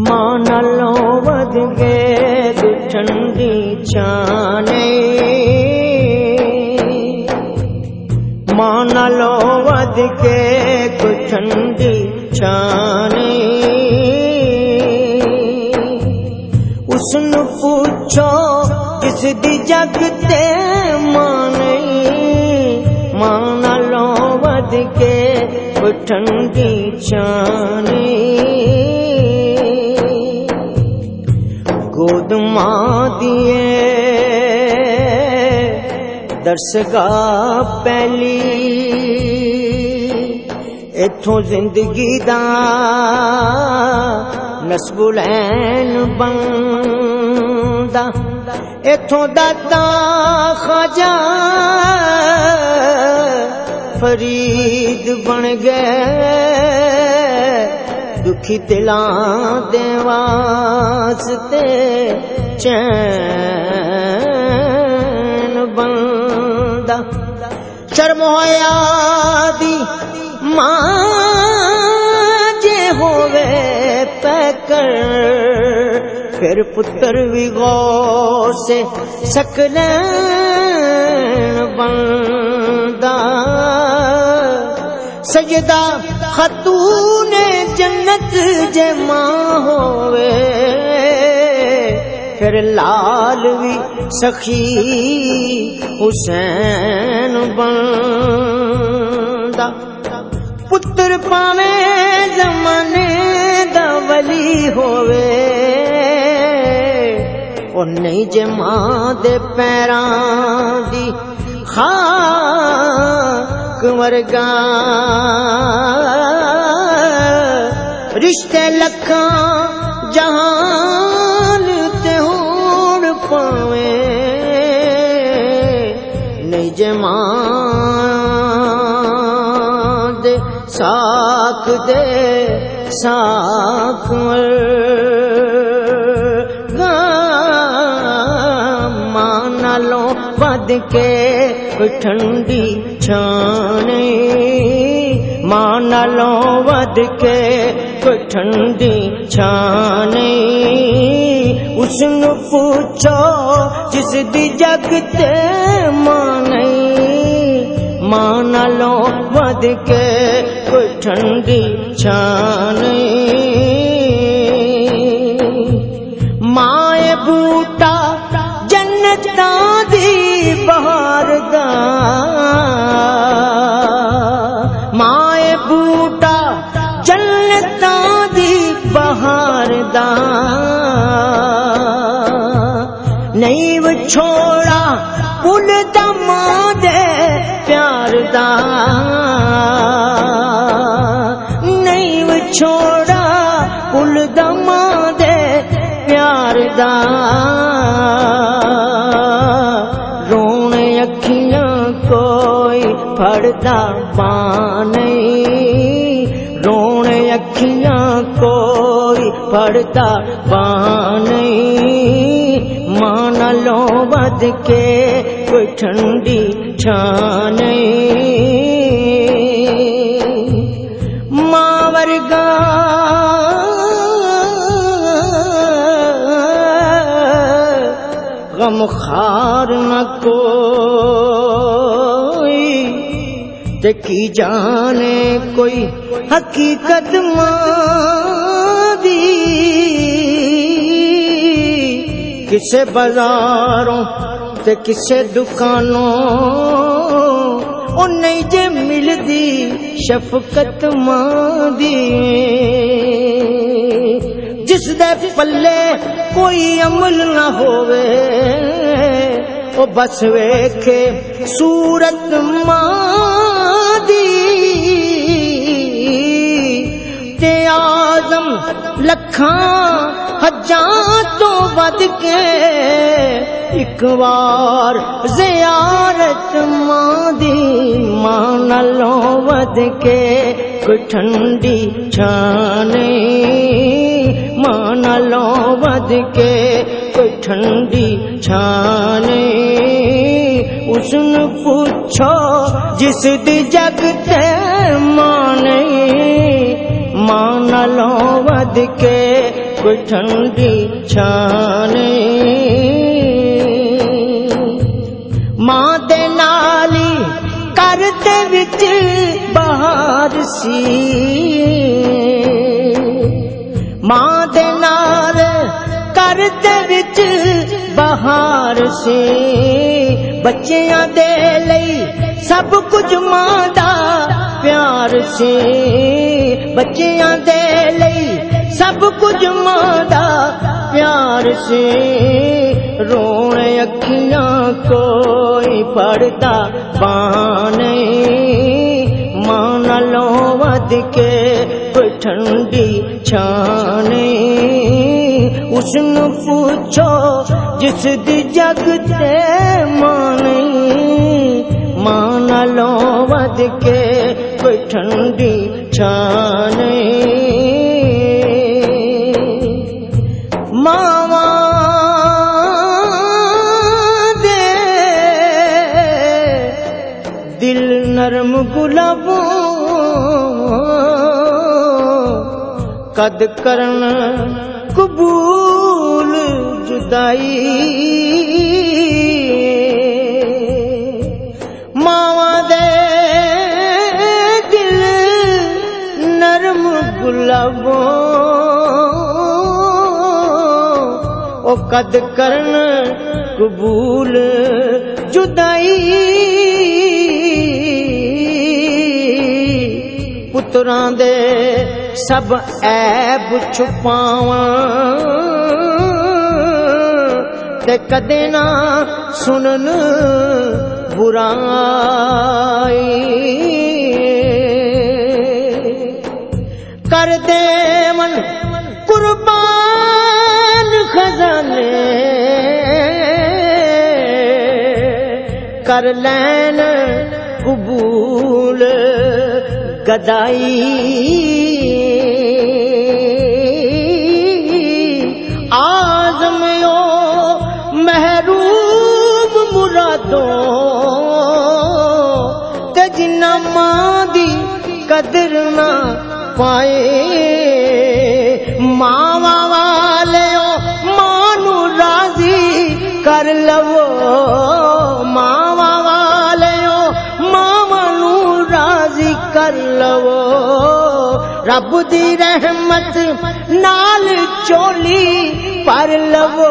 ਮਾਂ ਨਾਲੋਂ ਵਧ ਕੇ ਠੰਡੀ ਛਾਨੇ ਮਾਂ ਨਾਲੋਂ ਵਧ ਕੇ ਕੋਈ ਠੰਡੀ ਛਾਨੇ ਉਸ ਨੂੰ ਪੁੱਛੋ ਕਿਸ ਦੀ ਜਗ ਤੇ ਮਾਂ ਨਹੀਂ ਮਾਂ ਨਾਲੋਂ ਵਧ ਕੇ ਕੋਈ ਠੰਡੀ ਛਾਨੇ ਗੋਦ ਮਾਂ ਦੀਏ ਦਰਸਗਾ ਪਹਿਲੀ ਇਥੋਂ ਜ਼ਿੰਦਗੀ ਦਾ ਨਸਬੁਲੈਨ گھما دیے۔ درسگاہ پہلی۔ اتوں زندگی دا نسب العین اتوں دا تا فرید بن گئے۔ دکھی دلاں دیواس واسطے چین بندہ۔ شرم ہویا دی ماں جے ہووے پیکر، پھر پتر بھی گو سے سکلین بندہ۔ سجدہ خاتون جنت جمع ہوئے۔ پھر لال بھی سخی حسین بندہ پتر پاوے زمانے دا ولی ہوئے۔ اور نہیں جمع دے پیران دی خاک مرگاں رشتے لکھا جہان تے ہوڑ پاوے۔ نہیں جمان دے ساک دے ساک مانالوں بد کے ٹھنڈی چھانے مانالوں ود کے پر ٹھنڈی چھانے۔ اس نے پوچھو جس دی جگتے مانے۔ مان لو ود کے پر ٹھنڈی چھانے۔ پل تما دے پیار دا نہیں چھوڑا، پل دما دے پیار دا رون اکھیاں کوئی پھڑدا پانی رون اکھیاں کوئی پھڑدا پانی مان والوں بد کے کوئی ٹھنڈی چھان ماور گا غم خار نہ کوئی دیکھی جانے کوئی حقیقت ماں دی۔ کسے بازاروں تے کسے دکانوں او نہیں جے ملدی، شفقت ماں دی جس دے پلے کوئی عمل نہ ہووے، او بس ویکھے صورت ماں دی تے آزم لکھاں حجاں تو بد کے ایک بار زیارت ماں دی مان لو ود کے ٹھنڈی چھانے۔ مان لو ود کے ٹھنڈی چھانے۔ اس پوچھو، جس دی جگتے ماں نہیں ماں نلو ود کے ਠੰਡੀ ਛਾਣੇ ਮਾਂ ਦੇ ਨਾਲ ਹੀ ਘਰ ਦੇ ਵਿੱਚ ਬਹਾਰ ਸੀ। ਮਾਂ ਦੇ ਨਾਲ ਘਰ ਦੇ ਵਿੱਚ ਬਹਾਰ ਸੀ। ਬੱਚਿਆਂ ਦੇ ਲਈ ਸਭ ਕੁਝ ਮਾਂ ਦਾ ਪਿਆਰ ਸੀ। ਬੱਚਿਆਂ ਦੇ ਲਈ سب کچھ مادہ پیار سے رون اکھیاں کوئی پڑتا پانے مان لو ود کے کوئی ٹھنڈی چھانے اس نے پوچھو جس دی جگتے مانی مان لو ود کے کوئی ٹھنڈی چھانے لبوں قد کرن قبول جدائی ماوا دل نرم گلبوں او قد کرن قبول جدائی ਪੁੱਤਰਾਂ ਦੇ ਸਭ ਐਬ ਛੁਪਾਵਾਂ ਤੇ ਕਦੇ ਨਾ ਸੁਣਨ ਬੁਰਾਈ। ਕਰਦੇ ਮਨ ਕੁਰਬਾਨ ਖਜ਼ਾਨੇ, ਕਰ ਲੈਣ ਕਬੂਲ گدائی۔ آزمیوں محروب مرادوں کجنا ماں دی قدر نہ پائے۔ ماں والے ماں راضی کر لو۔ رب دی رحمت نال چولی پر لو۔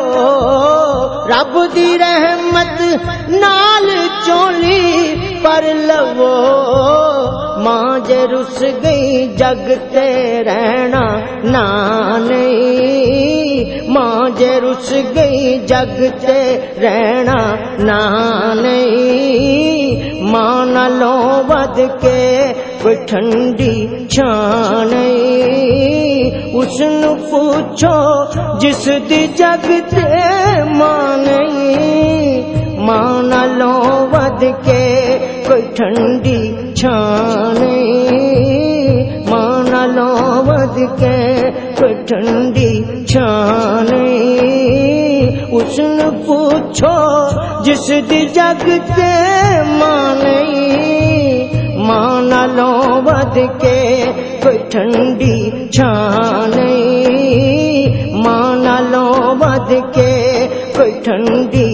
رب دی رحمت نال چولی پر لو۔ ماں جے رس گئی جگتے رہنا نہ نہیں۔ ماں جے رس گئی جگتے رہنا نہیں۔ ماں نہ لو بد کے کوئی ٹھنڈی چھان اس پوچھو جس دی جگتے ماں نہیں۔ ماں نہ لو بد کے کوئی ٹھنڈی چھان ماں نہ لو بد کے ٹھنڈی چھانے۔ اس نے پوچھو، جس دی جگتے مانے۔ مان لو ود کے کوئی ٹھنڈی چھانے۔ مان لو ود کے کوئی ٹھنڈی